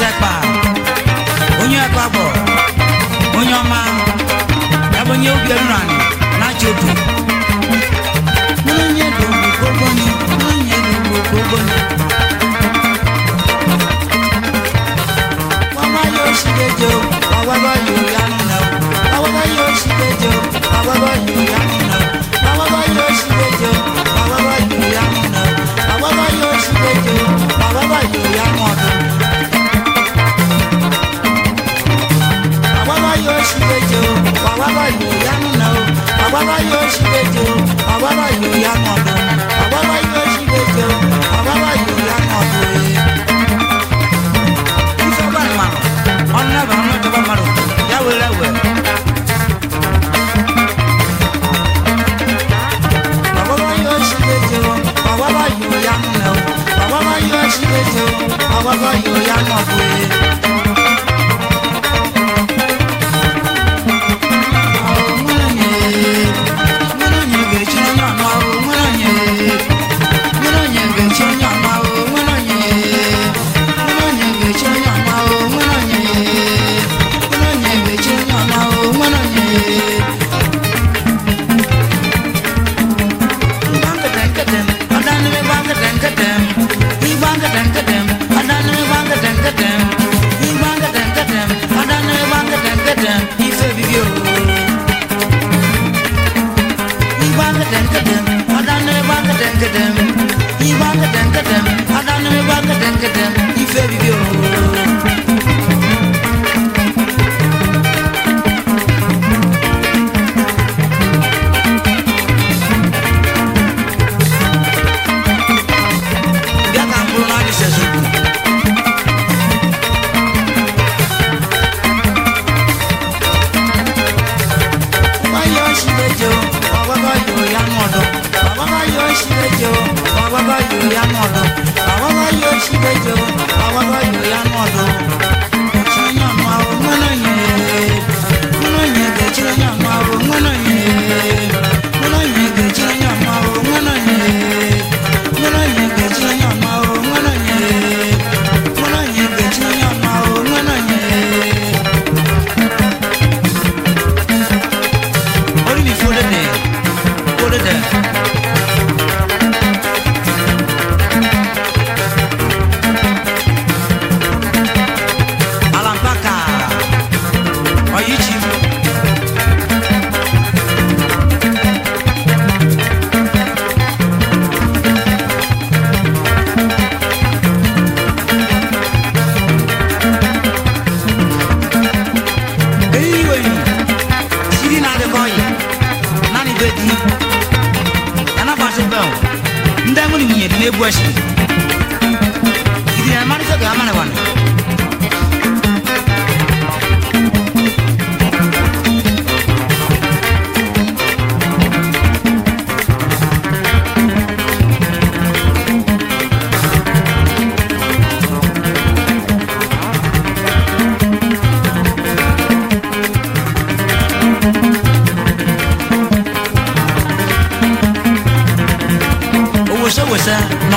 sekpa onye ekpagbọ onye ọma ya bụ onye obi eruru anyị na aja obi onye dogbo gogoni onye dogbo gogoni wawa ya oshigejo wawago ya olu ya nụ na wawago ya oshigejo wawago ya ṣìgbèjì o bàbá báyìí ò yá nínà o bàbá báyìí ò ṣìgbèjì o bàbá báyìí ò yá kàndó bàbá báyìí ò ṣìgbèjì o bàbá báyìí ò yá kàndó yìí. ìṣọ́gbà ni màá ọ̀nà bàbá mi jọba màrò yàwé rẹ̀ wẹ̀. bàbá báyìí ò ṣìgbèjì o bàbá báyìí ò yá nínà o bàbá o mọ̀dọ̀ ṣẹ́yìn àmọ́ àwọn mọ́lẹ́yìn.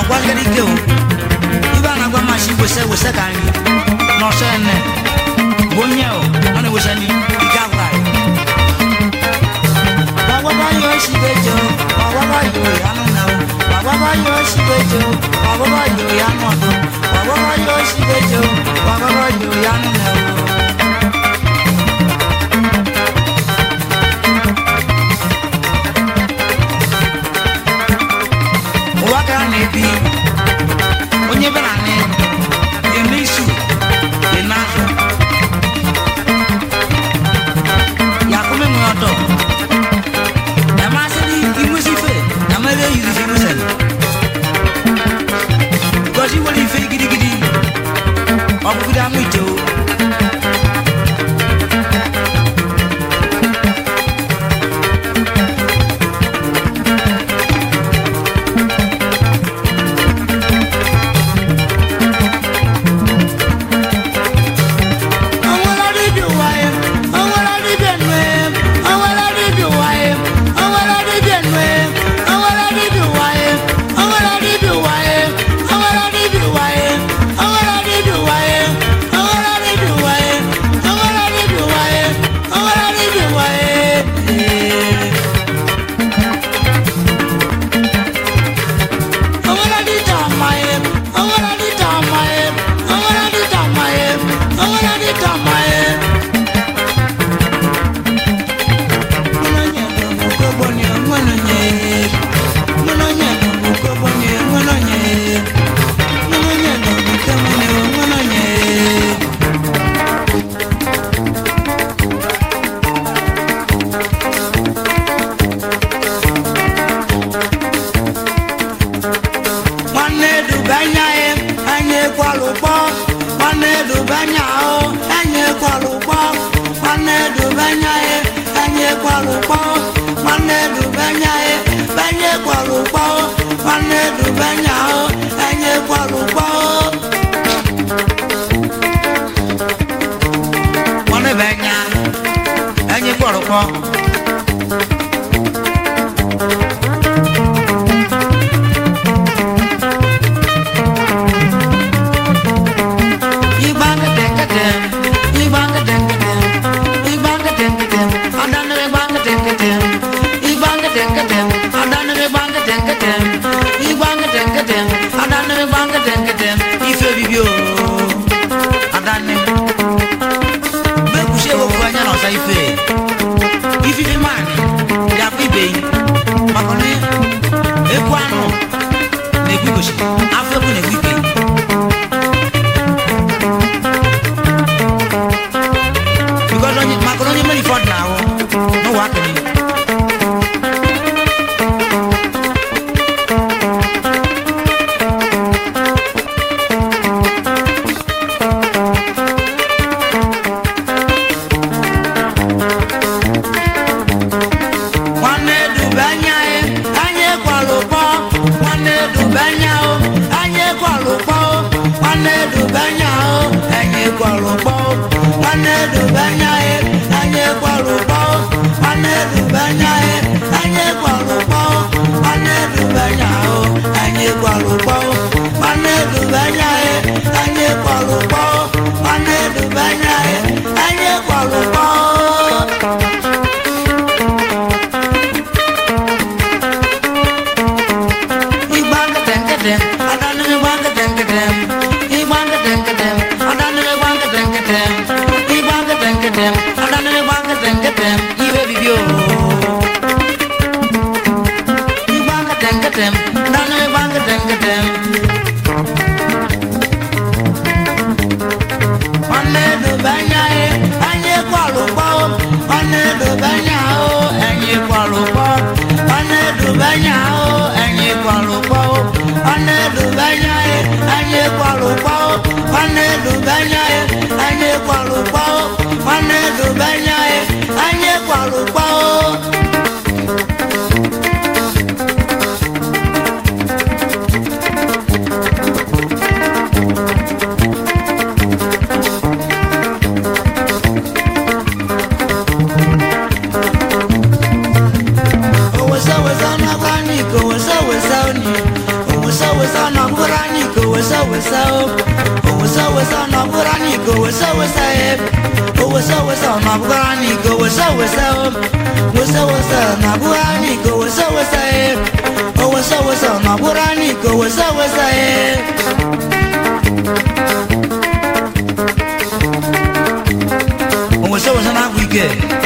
na gwa ngerike o ibe na gwa mashi wese wese ka nri na ene bụ onye o ọ na-ewese ni ike agwụgharị gbagwagwa ya oshi bejo gbagwagwa ya oyi na o gbagwagwa ya oshi bejo gbagwagwa ya oyi na o good we do. edubenya o oh, enye kwalukpọ nwanne edubenya ye eh, enye kwalukpọ nwanne edubenya ye eh, benye kwalukpọ nwanne edubenya o enye kwalukpọ nwanne benya oh, enye kwalukpọ. good.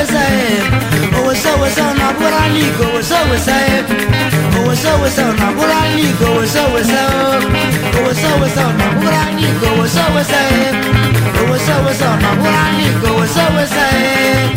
وسايب وسوى سونا بور عليك وسوى سايب وسوى سونا بور عليك وسوى سوب وسوى سونا بور عليك وسوى سايب وسوى سونا بور عليك وسوى سايب